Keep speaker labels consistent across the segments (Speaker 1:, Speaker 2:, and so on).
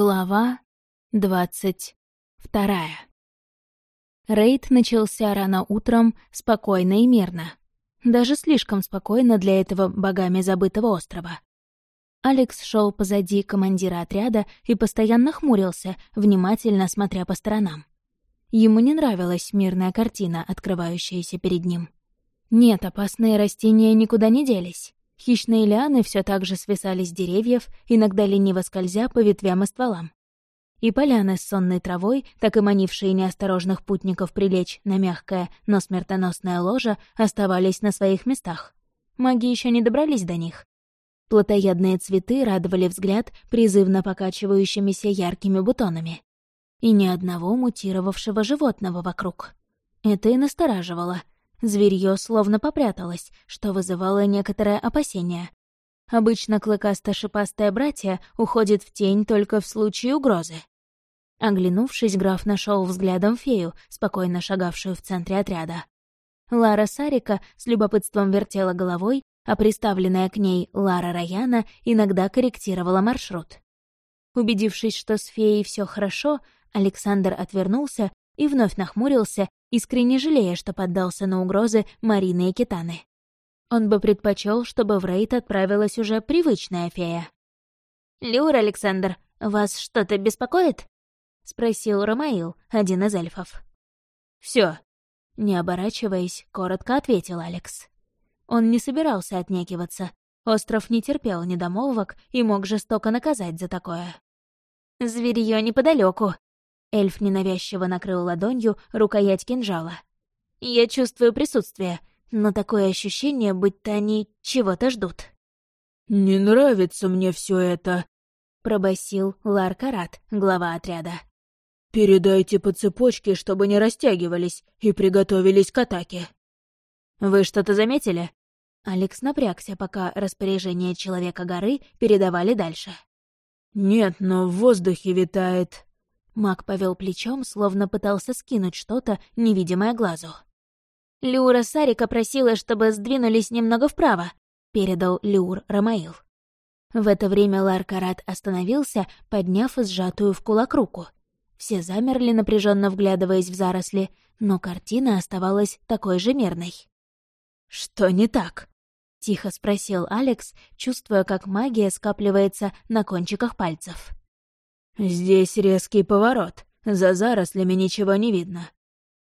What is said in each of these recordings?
Speaker 1: Глава двадцать вторая. Рейд начался рано утром, спокойно и мирно. Даже слишком спокойно для этого богами забытого острова. Алекс шел позади командира отряда и постоянно хмурился, внимательно смотря по сторонам. Ему не нравилась мирная картина, открывающаяся перед ним. Нет, опасные растения никуда не делись. Хищные лианы все так же свисали с деревьев, иногда лениво скользя по ветвям и стволам. И поляны с сонной травой, так и манившие неосторожных путников прилечь на мягкое, но смертоносное ложе, оставались на своих местах. Маги еще не добрались до них. Плотоядные цветы радовали взгляд призывно покачивающимися яркими бутонами. И ни одного мутировавшего животного вокруг. Это и настораживало — Зверье словно попряталось, что вызывало некоторое опасение. Обычно клыкасто-шипастое братья уходит в тень только в случае угрозы. Оглянувшись, граф нашел взглядом фею, спокойно шагавшую в центре отряда. Лара Сарика с любопытством вертела головой, а приставленная к ней Лара Раяна иногда корректировала маршрут. Убедившись, что с феей все хорошо, Александр отвернулся и вновь нахмурился, искренне жалея, что поддался на угрозы Марины и Китаны. Он бы предпочел, чтобы в рейд отправилась уже привычная фея. «Люр, Александр, вас что-то беспокоит?» — спросил Ромаил, один из эльфов. Все, не оборачиваясь, коротко ответил Алекс. Он не собирался отнекиваться. Остров не терпел недомолвок и мог жестоко наказать за такое. «Зверьё неподалеку, Эльф ненавязчиво накрыл ладонью рукоять кинжала. «Я чувствую присутствие, но такое ощущение, будто они чего-то ждут».
Speaker 2: «Не нравится мне все это», —
Speaker 1: пробасил Ларкарат, глава отряда.
Speaker 2: «Передайте по цепочке, чтобы не растягивались и приготовились к атаке».
Speaker 1: «Вы что-то заметили?» Алекс напрягся, пока распоряжение Человека-горы передавали дальше.
Speaker 2: «Нет, но в воздухе витает...»
Speaker 1: Маг повел плечом, словно пытался скинуть что-то, невидимое глазу. «Люра Сарика просила, чтобы сдвинулись немного вправо», — передал Люр Ромаил. В это время Ларкарат остановился, подняв сжатую в кулак руку. Все замерли, напряженно вглядываясь в заросли, но картина оставалась такой же мирной.
Speaker 2: «Что не так?»
Speaker 1: — тихо спросил Алекс, чувствуя, как магия скапливается на кончиках пальцев.
Speaker 2: «Здесь резкий поворот. За зарослями ничего не видно.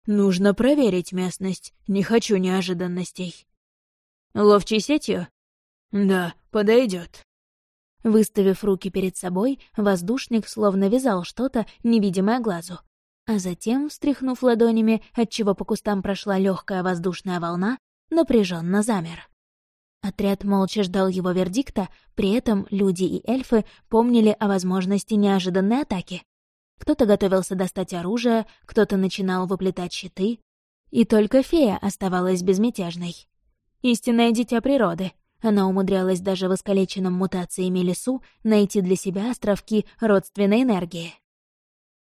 Speaker 2: Нужно проверить местность. Не хочу неожиданностей».
Speaker 1: «Ловчей сетью?»
Speaker 2: «Да, подойдет.
Speaker 1: Выставив руки перед собой, воздушник словно вязал что-то, невидимое глазу. А затем, встряхнув ладонями, отчего по кустам прошла легкая воздушная волна, напряженно замер. Отряд молча ждал его вердикта, при этом люди и эльфы помнили о возможности неожиданной атаки. Кто-то готовился достать оружие, кто-то начинал выплетать щиты. И только фея оставалась безмятежной. Истинное дитя природы. Она умудрялась даже в искалеченном мутациями лесу найти для себя островки родственной энергии.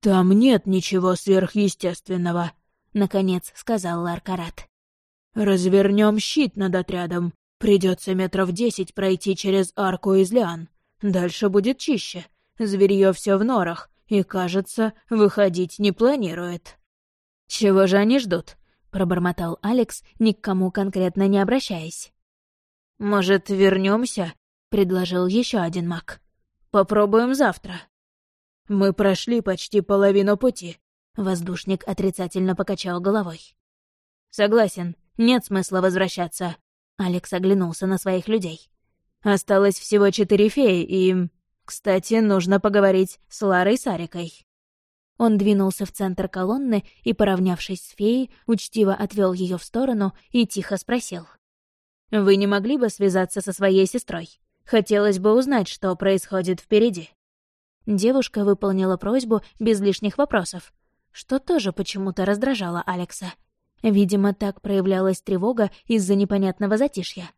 Speaker 2: «Там нет ничего сверхъестественного», —
Speaker 1: наконец сказал Ларкарат.
Speaker 2: «Развернем щит над отрядом. Придется метров десять пройти через арку из лиан. Дальше будет чище. Зверье все в норах, и, кажется, выходить не планирует.
Speaker 1: «Чего же они ждут?» — пробормотал Алекс, ни к кому конкретно не обращаясь.
Speaker 2: «Может, вернемся? предложил еще один маг. «Попробуем завтра». «Мы прошли почти половину пути», —
Speaker 1: воздушник отрицательно покачал головой.
Speaker 2: «Согласен, нет смысла возвращаться.
Speaker 1: Алекс оглянулся на своих людей.
Speaker 2: «Осталось всего четыре феи, и... Кстати, нужно поговорить с Ларой Сарикой».
Speaker 1: Он двинулся в центр колонны и, поравнявшись с феей, учтиво отвел ее в сторону и тихо спросил.
Speaker 2: «Вы не могли бы связаться со своей сестрой? Хотелось бы узнать, что происходит впереди».
Speaker 1: Девушка выполнила просьбу без лишних вопросов, что тоже почему-то раздражало Алекса. Видимо, так проявлялась тревога из-за непонятного затишья.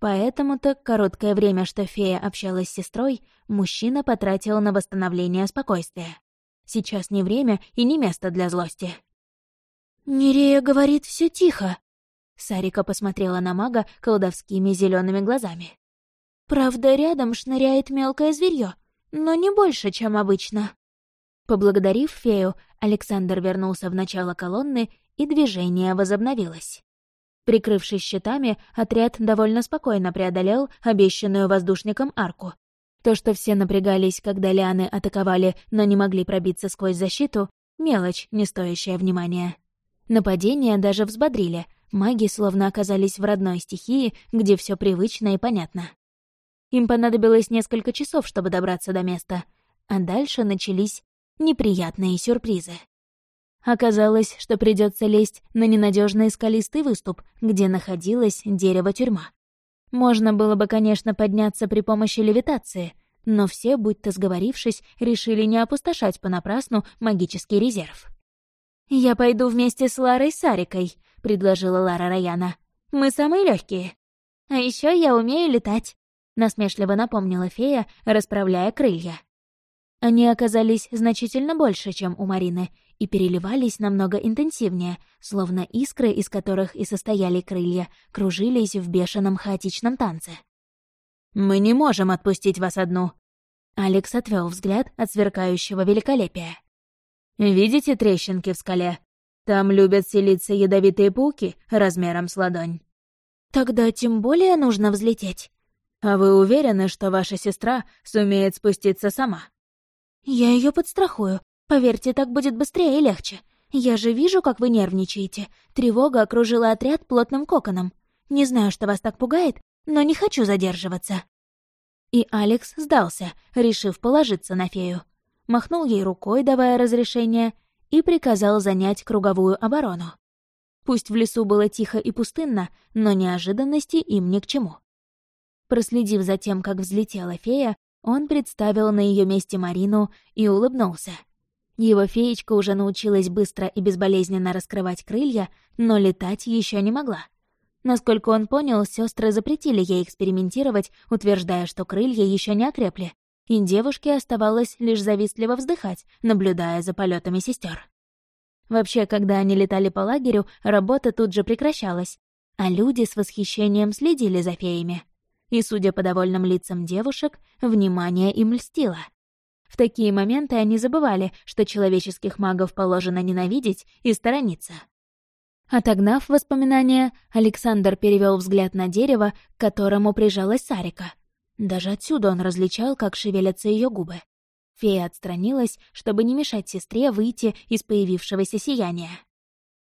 Speaker 1: Поэтому-то короткое время, что фея общалась с сестрой, мужчина потратил на восстановление спокойствия. Сейчас не время и не место для злости.
Speaker 3: «Нерея говорит все тихо», —
Speaker 1: Сарика посмотрела на мага колдовскими зелеными глазами.
Speaker 3: «Правда, рядом шныряет мелкое зверье, но не больше, чем обычно».
Speaker 1: Поблагодарив фею, Александр вернулся в начало колонны, и движение возобновилось. Прикрывшись щитами, отряд довольно спокойно преодолел обещанную воздушником арку. То, что все напрягались, когда лианы атаковали, но не могли пробиться сквозь защиту, мелочь, не стоящая внимания. Нападения даже взбодрили, маги словно оказались в родной стихии, где все привычно и понятно. Им понадобилось несколько часов, чтобы добраться до места, а дальше начались неприятные сюрпризы. Оказалось, что придется лезть на ненадежный скалистый выступ, где находилось дерево-тюрьма. Можно было бы, конечно, подняться при помощи левитации, но все, будто сговорившись, решили не опустошать понапрасну магический резерв. «Я пойду вместе с Ларой Сарикой», — предложила Лара Раяна. «Мы самые легкие. А еще я умею летать», — насмешливо напомнила фея, расправляя крылья. Они оказались значительно больше, чем у Марины, и переливались намного интенсивнее, словно искры, из которых и состояли крылья, кружились в бешеном хаотичном танце. «Мы не можем отпустить вас одну!» Алекс отвел взгляд от сверкающего великолепия. «Видите трещинки в скале? Там любят селиться ядовитые пауки размером с ладонь».
Speaker 3: «Тогда тем более нужно взлететь».
Speaker 2: «А вы уверены, что ваша сестра сумеет спуститься сама?»
Speaker 3: «Я ее подстрахую. Поверьте, так будет быстрее и легче. Я же вижу, как вы нервничаете. Тревога окружила отряд плотным коконом. Не знаю, что вас так пугает, но не хочу задерживаться».
Speaker 1: И Алекс сдался, решив положиться на фею. Махнул ей рукой, давая разрешение, и приказал занять круговую оборону. Пусть в лесу было тихо и пустынно, но неожиданности им ни к чему. Проследив за тем, как взлетела фея, он представил на ее месте Марину и улыбнулся. Его феечка уже научилась быстро и безболезненно раскрывать крылья, но летать еще не могла. Насколько он понял, сестры запретили ей экспериментировать, утверждая, что крылья еще не окрепли, и девушке оставалось лишь завистливо вздыхать, наблюдая за полетами сестер. Вообще, когда они летали по лагерю, работа тут же прекращалась, а люди с восхищением следили за феями и, судя по довольным лицам девушек, внимание им льстило. В такие моменты они забывали, что человеческих магов положено ненавидеть и сторониться. Отогнав воспоминания, Александр перевел взгляд на дерево, к которому прижалась Сарика. Даже отсюда он различал, как шевелятся ее губы. Фея отстранилась, чтобы не мешать сестре выйти из появившегося сияния.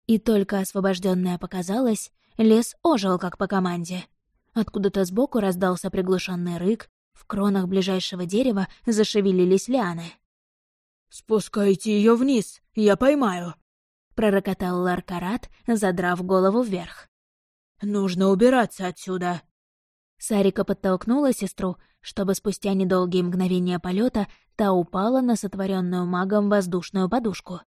Speaker 1: И только освобожденная показалась, лес ожил, как по команде. Откуда-то сбоку раздался приглушенный рык, в кронах ближайшего дерева зашевелились лианы.
Speaker 2: «Спускайте ее вниз, я поймаю!»
Speaker 1: — пророкотал Ларкарат, задрав голову вверх.
Speaker 2: «Нужно убираться отсюда!»
Speaker 1: Сарика подтолкнула сестру, чтобы спустя недолгие мгновения полета та упала на сотворенную магом воздушную подушку.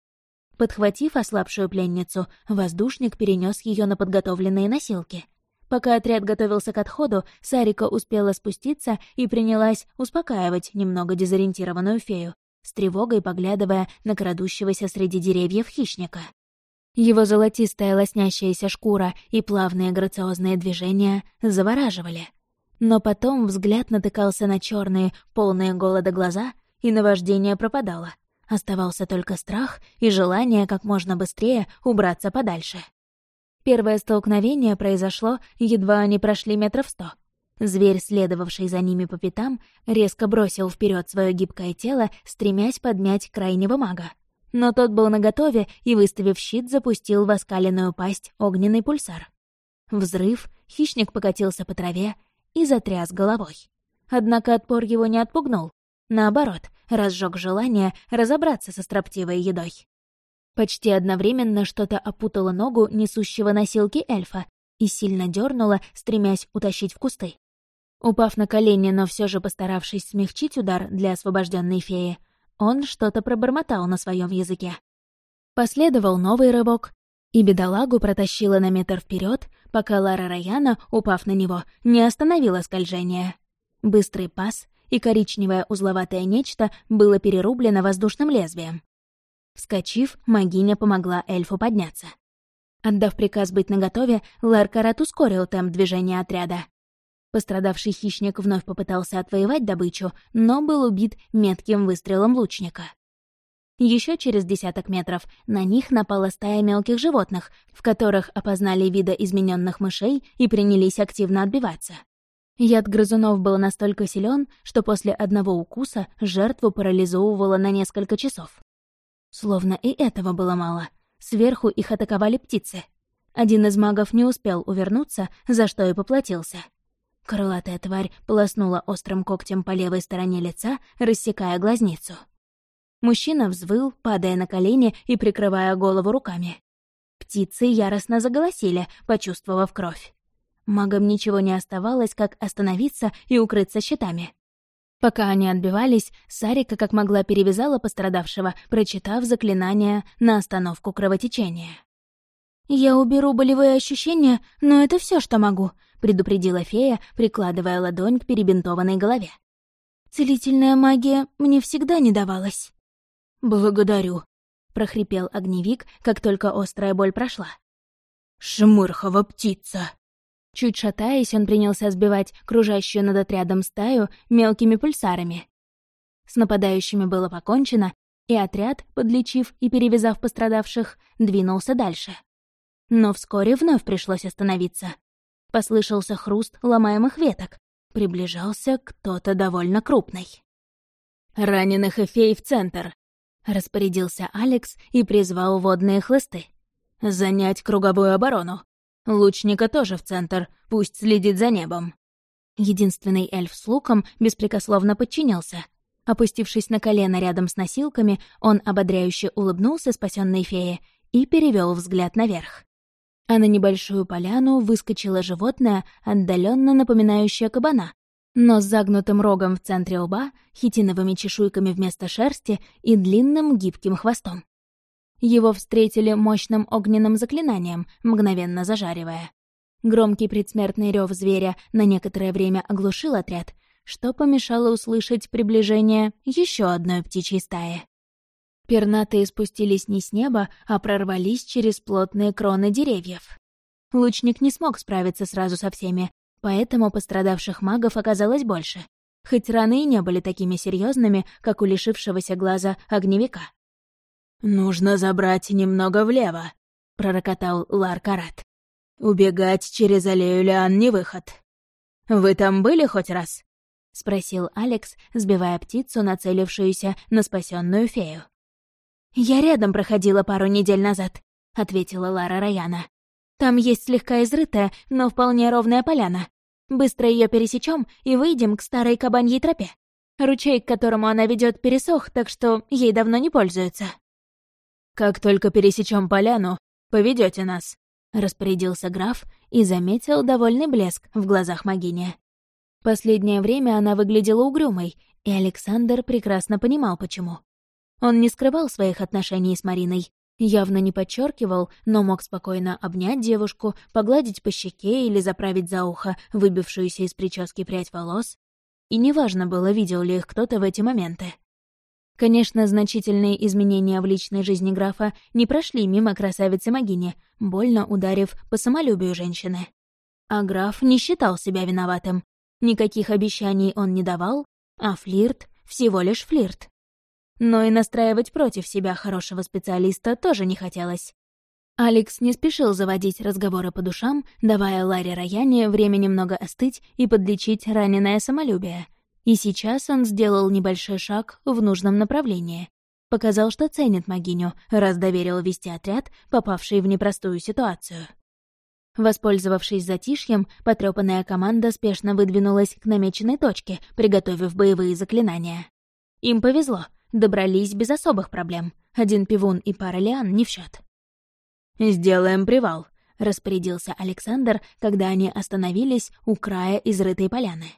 Speaker 1: Подхватив ослабшую пленницу, воздушник перенес ее на подготовленные носилки. Пока отряд готовился к отходу, Сарика успела спуститься и принялась успокаивать немного дезориентированную фею, с тревогой поглядывая на крадущегося среди деревьев хищника. Его золотистая лоснящаяся шкура и плавные грациозные движения завораживали. Но потом взгляд натыкался на черные, полные голода глаза, и наваждение пропадало. Оставался только страх и желание как можно быстрее убраться подальше. Первое столкновение произошло, едва они прошли метров сто. Зверь, следовавший за ними по пятам, резко бросил вперед свое гибкое тело, стремясь подмять крайнего мага. Но тот был наготове и, выставив щит, запустил в оскаленную пасть огненный пульсар. Взрыв, хищник покатился по траве и затряс головой. Однако отпор его не отпугнул. Наоборот, разжег желание разобраться со строптивой едой. Почти одновременно что-то опутало ногу несущего носилки эльфа и сильно дернуло, стремясь утащить в кусты. Упав на колени, но все же постаравшись смягчить удар для освобожденной феи, он что-то пробормотал на своем языке. Последовал новый рывок, и бедолагу протащила на метр вперед, пока Лара Раяна, упав на него, не остановила скольжение. Быстрый пас, и коричневое узловатое нечто было перерублено воздушным лезвием. Вскочив, магиня помогла эльфу подняться. Отдав приказ быть наготове, Ларкарат ускорил темп движения отряда. Пострадавший хищник вновь попытался отвоевать добычу, но был убит метким выстрелом лучника. Еще через десяток метров на них напала стая мелких животных, в которых опознали вида измененных мышей и принялись активно отбиваться. Яд грызунов был настолько силен, что после одного укуса жертву парализовывало на несколько часов. Словно и этого было мало. Сверху их атаковали птицы. Один из магов не успел увернуться, за что и поплатился. Крылатая тварь полоснула острым когтем по левой стороне лица, рассекая глазницу. Мужчина взвыл, падая на колени и прикрывая голову руками. Птицы яростно заголосили, почувствовав кровь. Магам ничего не оставалось, как остановиться и укрыться щитами. Пока они отбивались, Сарика как могла перевязала пострадавшего, прочитав заклинание на остановку кровотечения.
Speaker 3: «Я уберу болевые ощущения, но это все, что могу», — предупредила фея, прикладывая ладонь к перебинтованной голове. «Целительная магия мне всегда не давалась».
Speaker 2: «Благодарю», — прохрипел огневик, как только острая боль прошла. «Шмырхова птица!»
Speaker 1: Чуть шатаясь, он принялся сбивать кружащую над отрядом стаю мелкими пульсарами. С нападающими было покончено, и отряд, подлечив и перевязав пострадавших, двинулся дальше. Но вскоре вновь пришлось остановиться. Послышался хруст ломаемых веток. Приближался кто-то довольно крупный.
Speaker 2: «Раненых эфей в центр!» — распорядился Алекс и призвал водные хлысты. «Занять круговую оборону. Лучника тоже в центр, пусть следит за небом».
Speaker 1: Единственный эльф с луком беспрекословно подчинился. Опустившись на колено рядом с носилками, он ободряюще улыбнулся спасенной фее и перевел взгляд наверх. А на небольшую поляну выскочило животное, отдаленно напоминающее кабана, но с загнутым рогом в центре лба, хитиновыми чешуйками вместо шерсти и длинным гибким хвостом. Его встретили мощным огненным заклинанием, мгновенно зажаривая. Громкий предсмертный рев зверя на некоторое время оглушил отряд, что помешало услышать приближение еще одной птичьей стаи. Пернатые спустились не с неба, а прорвались через плотные кроны деревьев. Лучник не смог справиться сразу со всеми, поэтому пострадавших магов оказалось больше, хоть раны и не были такими серьезными, как у лишившегося глаза огневика.
Speaker 2: «Нужно забрать немного влево», — пророкотал Ларкарат. «Убегать через аллею Лиан не выход». «Вы там были хоть раз?» — спросил Алекс, сбивая птицу, нацелившуюся на спасенную фею.
Speaker 3: «Я рядом проходила пару недель назад», — ответила Лара Раяна. «Там есть слегка изрытая, но вполне ровная поляна. Быстро ее пересечем и выйдем к старой кабаньей тропе. Ручей, к которому она ведет, пересох, так что ей давно не пользуются».
Speaker 2: «Как только пересечем поляну, поведете нас», — распорядился граф и заметил довольный блеск в глазах Магиня.
Speaker 1: Последнее время она выглядела угрюмой, и Александр прекрасно понимал, почему. Он не скрывал своих отношений с Мариной, явно не подчеркивал, но мог спокойно обнять девушку, погладить по щеке или заправить за ухо выбившуюся из прически прядь волос. И неважно было, видел ли их кто-то в эти моменты. Конечно, значительные изменения в личной жизни графа не прошли мимо красавицы Магини, больно ударив по самолюбию женщины. А граф не считал себя виноватым. Никаких обещаний он не давал, а флирт — всего лишь флирт. Но и настраивать против себя хорошего специалиста тоже не хотелось. Алекс не спешил заводить разговоры по душам, давая Ларе Раяне время немного остыть и подлечить раненое самолюбие — и сейчас он сделал небольшой шаг в нужном направлении. Показал, что ценит могиню, раз доверил вести отряд, попавший в непростую ситуацию. Воспользовавшись затишьем, потрёпанная команда спешно выдвинулась к намеченной точке, приготовив боевые заклинания. Им повезло, добрались без особых проблем. Один пивун и пара лиан не в счет.
Speaker 2: «Сделаем привал», —
Speaker 1: распорядился Александр, когда они остановились у края изрытой поляны.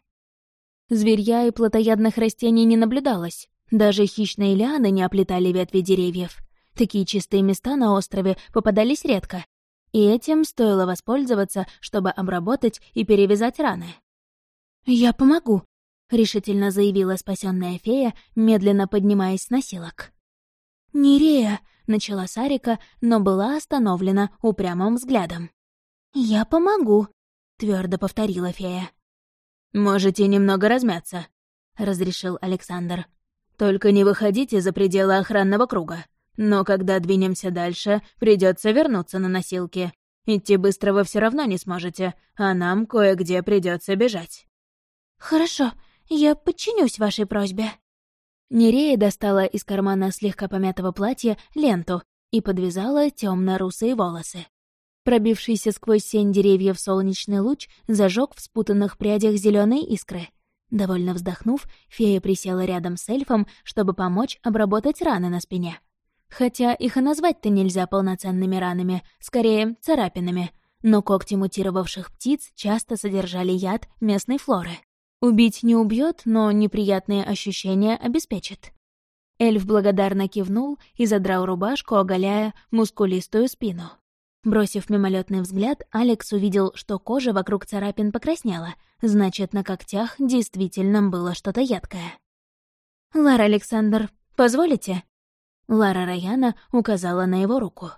Speaker 1: Зверья и плотоядных растений не наблюдалось. Даже хищные лианы не оплетали ветви деревьев. Такие чистые места на острове попадались редко. И этим стоило воспользоваться, чтобы обработать и перевязать раны.
Speaker 3: «Я помогу», —
Speaker 1: решительно заявила спасенная фея, медленно поднимаясь с носилок.
Speaker 3: «Нерея», —
Speaker 1: начала Сарика, но была остановлена упрямым взглядом.
Speaker 3: «Я помогу», —
Speaker 1: твердо повторила фея. «Можете немного размяться», — разрешил Александр. «Только не выходите за пределы охранного круга. Но когда двинемся дальше, придется вернуться на носилки. Идти быстро вы все равно не сможете, а нам кое-где придется бежать».
Speaker 3: «Хорошо, я подчинюсь вашей просьбе».
Speaker 1: Нерея достала из кармана слегка помятого платья ленту и подвязала темно русые волосы. Пробившийся сквозь сень деревьев солнечный луч зажег в спутанных прядях зеленые искры. Довольно вздохнув, фея присела рядом с эльфом, чтобы помочь обработать раны на спине. Хотя их и назвать-то нельзя полноценными ранами, скорее царапинами, но когти мутировавших птиц часто содержали яд местной флоры. Убить не убьет, но неприятные ощущения обеспечит. Эльф благодарно кивнул и задрал рубашку, оголяя мускулистую спину. Бросив мимолетный взгляд, Алекс увидел, что кожа вокруг царапин покраснела, значит, на когтях действительно было что-то едкое. «Лара Александр, позволите?» Лара Раяна указала на его руку.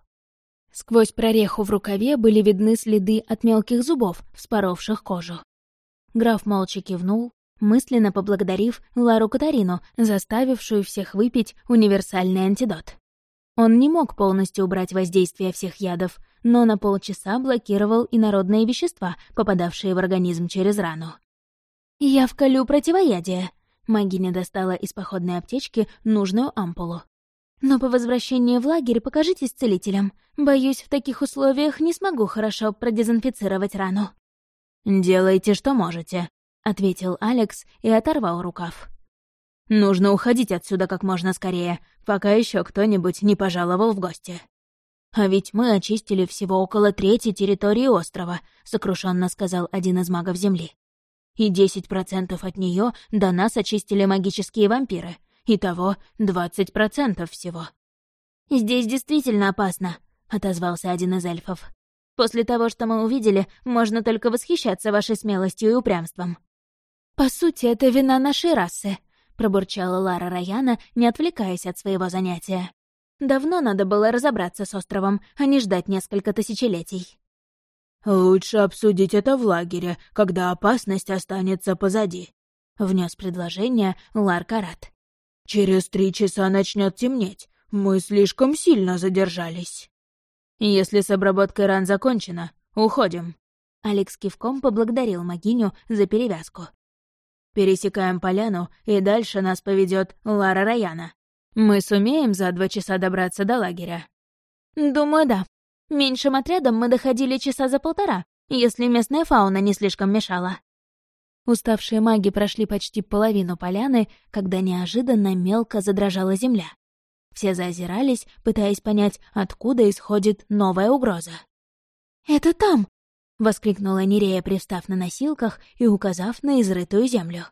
Speaker 1: Сквозь прореху в рукаве были видны следы от мелких зубов, вспоровших кожу. Граф молча кивнул, мысленно поблагодарив Лару Катарину, заставившую всех выпить универсальный антидот. Он не мог полностью убрать воздействие всех ядов, но на полчаса блокировал инородные вещества, попадавшие в организм через рану. «Я вколю противоядие», — Магиня достала из походной аптечки нужную ампулу. «Но по возвращении в лагерь покажитесь целителем. Боюсь, в таких условиях не смогу хорошо продезинфицировать рану».
Speaker 2: «Делайте, что можете», — ответил Алекс и оторвал рукав. «Нужно уходить отсюда как можно скорее, пока еще кто-нибудь не пожаловал в гости». «А ведь мы очистили всего около трети территории острова», — сокрушенно сказал один из магов Земли. «И десять процентов от нее до нас очистили магические вампиры. Итого двадцать процентов всего».
Speaker 3: «Здесь действительно опасно», — отозвался один из эльфов. После того, что мы увидели, можно только восхищаться вашей смелостью и упрямством».
Speaker 1: «По сути, это вина нашей расы», — пробурчала Лара Раяна, не отвлекаясь от своего занятия. «Давно надо было разобраться с островом, а не ждать несколько тысячелетий».
Speaker 2: «Лучше обсудить это в лагере, когда опасность останется позади», — внес предложение Лар Карат. «Через три часа начнет темнеть. Мы слишком сильно задержались».
Speaker 1: «Если с обработкой ран закончено, уходим». Алекс кивком поблагодарил Магиню за перевязку. «Пересекаем поляну, и дальше нас поведет Лара Раяна. Мы сумеем за два часа добраться до лагеря?»
Speaker 3: «Думаю, да. Меньшим отрядом мы доходили часа за полтора, если местная фауна не слишком мешала».
Speaker 1: Уставшие маги прошли почти половину поляны, когда неожиданно мелко задрожала земля. Все заозирались, пытаясь понять, откуда исходит новая угроза.
Speaker 3: «Это там!»
Speaker 1: — воскликнула Нерея, пристав на носилках и указав на изрытую землю.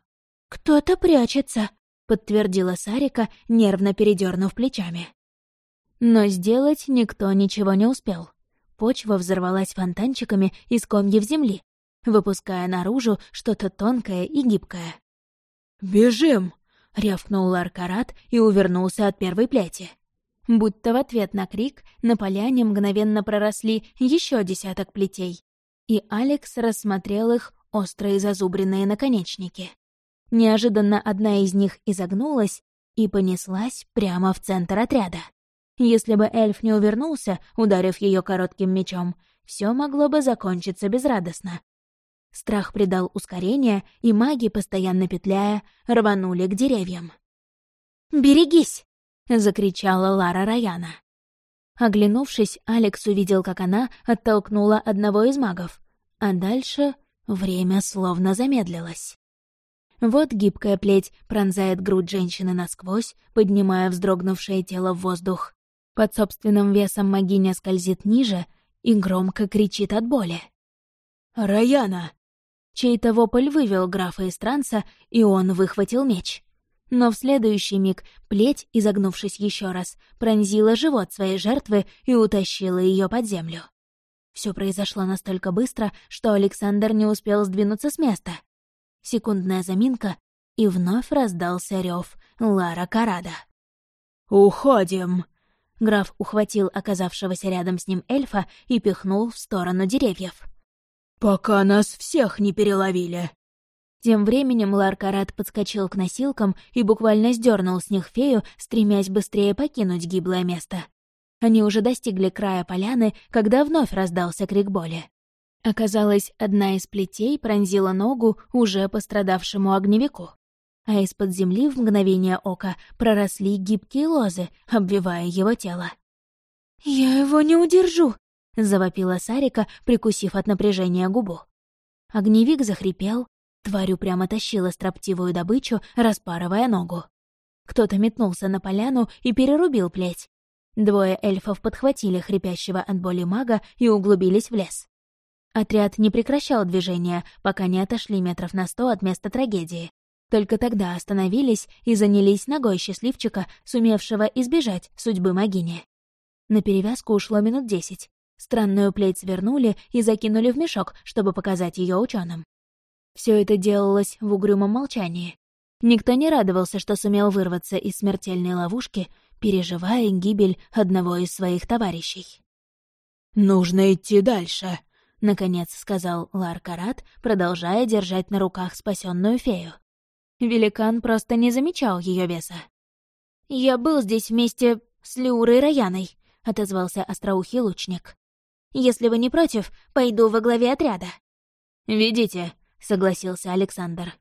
Speaker 3: «Кто-то прячется!»
Speaker 1: — подтвердила Сарика, нервно передернув плечами. Но сделать никто ничего не успел. Почва взорвалась фонтанчиками из комьев земли, выпуская наружу что-то тонкое и гибкое.
Speaker 2: «Бежим!»
Speaker 1: — рявкнул Ларкарат и увернулся от первой пляти. Будто в ответ на крик на поляне мгновенно проросли еще десяток плетей, и Алекс рассмотрел их острые зазубренные наконечники. Неожиданно одна из них изогнулась и понеслась прямо в центр отряда. Если бы эльф не увернулся, ударив ее коротким мечом, все могло бы закончиться безрадостно. Страх придал ускорение, и маги, постоянно петляя, рванули к деревьям.
Speaker 3: «Берегись!»
Speaker 1: — закричала Лара Раяна. Оглянувшись, Алекс увидел, как она оттолкнула одного из магов, а дальше время словно замедлилось. Вот гибкая плеть пронзает грудь женщины насквозь, поднимая вздрогнувшее тело в воздух. Под собственным весом магиня скользит ниже и громко кричит от боли.
Speaker 2: «Раяна!»
Speaker 1: Чей-то вопль вывел графа из транса, и он выхватил меч. Но в следующий миг плеть, изогнувшись еще раз, пронзила живот своей жертвы и утащила ее под землю. Все произошло настолько быстро, что Александр не успел сдвинуться с места. Секундная заминка, и вновь раздался рев Лара Карада.
Speaker 2: «Уходим!»
Speaker 1: Граф ухватил оказавшегося рядом с ним эльфа и пихнул в сторону деревьев.
Speaker 2: «Пока нас всех не переловили».
Speaker 1: Тем временем Ларкарат подскочил к носилкам и буквально сдернул с них фею, стремясь быстрее покинуть гиблое место. Они уже достигли края поляны, когда вновь раздался крик боли. Оказалось, одна из плетей пронзила ногу уже пострадавшему огневику. А из-под земли в мгновение ока проросли гибкие лозы, обвивая его тело.
Speaker 3: «Я его не удержу!»
Speaker 1: — завопила Сарика, прикусив от напряжения губу. Огневик захрипел, тварь прямо тащила строптивую добычу, распарывая ногу. Кто-то метнулся на поляну и перерубил плеть. Двое эльфов подхватили хрипящего от боли мага и углубились в лес. Отряд не прекращал движения, пока не отошли метров на сто от места трагедии. Только тогда остановились и занялись ногой счастливчика, сумевшего избежать судьбы могини. На перевязку ушло минут десять. Странную плеть свернули и закинули в мешок, чтобы показать ее ученым. Все это делалось в угрюмом молчании. Никто не радовался, что сумел вырваться из смертельной ловушки, переживая гибель одного из своих товарищей.
Speaker 2: «Нужно идти дальше», —
Speaker 1: наконец сказал Ларкарат, продолжая держать на руках спасенную фею. Великан просто не замечал ее веса.
Speaker 3: «Я был здесь вместе с Люрой Раяной», — отозвался остроухий лучник. «Если вы не против, пойду во главе отряда».
Speaker 1: «Видите», — согласился Александр.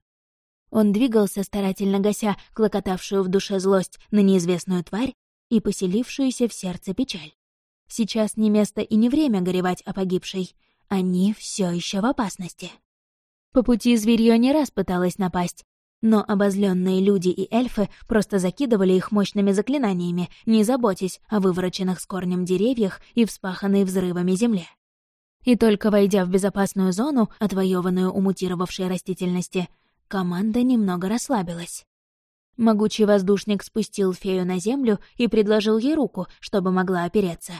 Speaker 1: Он двигался, старательно гася клокотавшую в душе злость на неизвестную тварь и поселившуюся в сердце печаль. Сейчас не место и не время горевать о погибшей, они все еще в опасности. По пути зверье не раз пыталось напасть, но обозленные люди и эльфы просто закидывали их мощными заклинаниями, не заботясь о вывороченных с корнем деревьях и вспаханной взрывами земле. И только войдя в безопасную зону, отвоеванную у мутировавшей растительности, команда немного расслабилась. Могучий воздушник спустил фею на землю и предложил ей руку, чтобы могла опереться.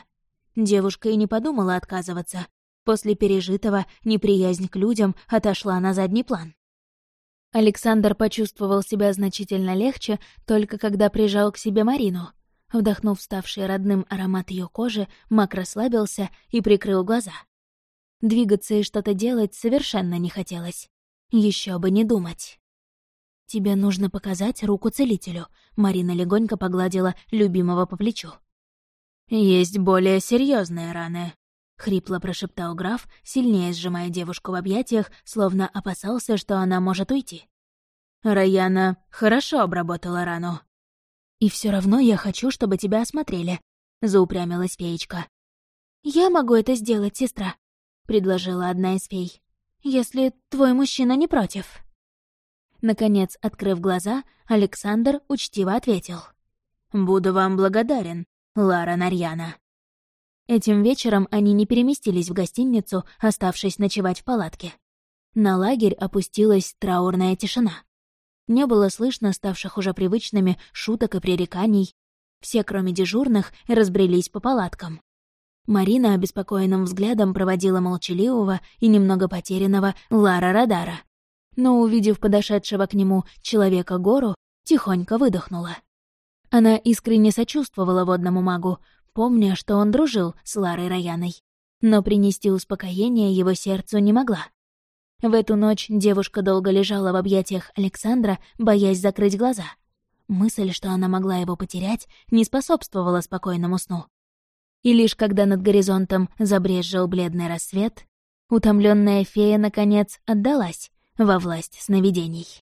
Speaker 1: Девушка и не подумала отказываться, После пережитого неприязнь к людям отошла на задний план. Александр почувствовал себя значительно легче, только когда прижал к себе Марину. Вдохнув ставший родным аромат ее кожи, Мак расслабился и прикрыл глаза. Двигаться и что-то делать совершенно не хотелось. Еще бы не думать. «Тебе нужно показать руку целителю», — Марина легонько погладила любимого по плечу.
Speaker 2: «Есть более серьезные раны», —
Speaker 1: хрипло прошептал граф, сильнее сжимая девушку в объятиях, словно опасался, что она может уйти.
Speaker 2: «Раяна хорошо обработала рану».
Speaker 1: «И все равно я хочу, чтобы тебя осмотрели», — заупрямилась феечка.
Speaker 3: «Я могу это сделать, сестра», — предложила одна из фей. «Если твой мужчина не против».
Speaker 1: Наконец, открыв глаза, Александр учтиво ответил.
Speaker 2: «Буду вам благодарен, Лара Нарьяна».
Speaker 1: Этим вечером они не переместились в гостиницу, оставшись ночевать в палатке. На лагерь опустилась траурная тишина. Не было слышно ставших уже привычными шуток и пререканий. Все, кроме дежурных, разбрелись по палаткам. Марина обеспокоенным взглядом проводила молчаливого и немного потерянного Лара Радара. Но, увидев подошедшего к нему человека-гору, тихонько выдохнула. Она искренне сочувствовала водному магу, помня, что он дружил с Ларой Раяной. Но принести успокоение его сердцу не могла. В эту ночь девушка долго лежала в объятиях Александра, боясь закрыть глаза. Мысль, что она могла его потерять, не способствовала спокойному сну. И лишь когда над горизонтом забрезжил бледный рассвет, утомленная фея, наконец, отдалась во власть сновидений.